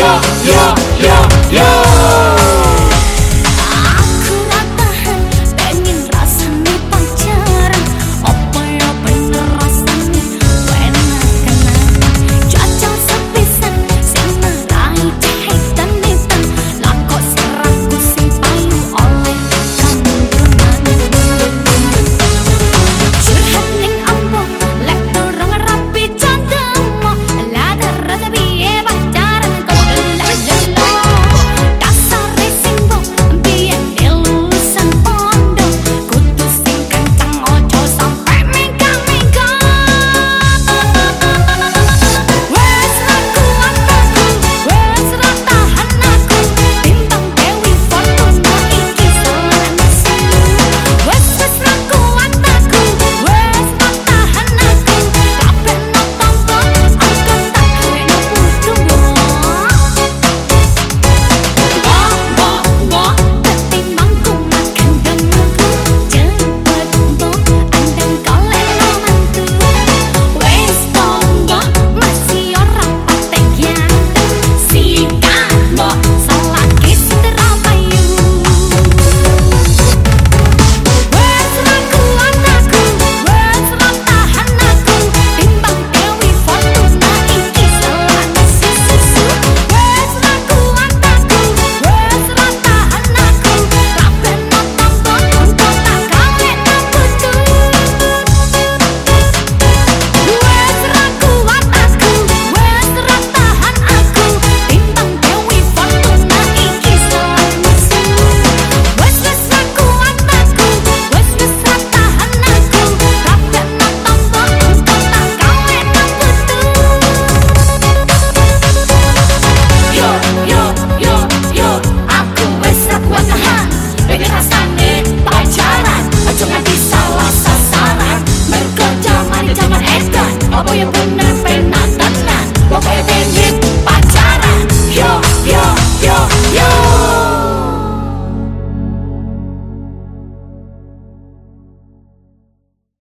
yo, yo, yo, yo.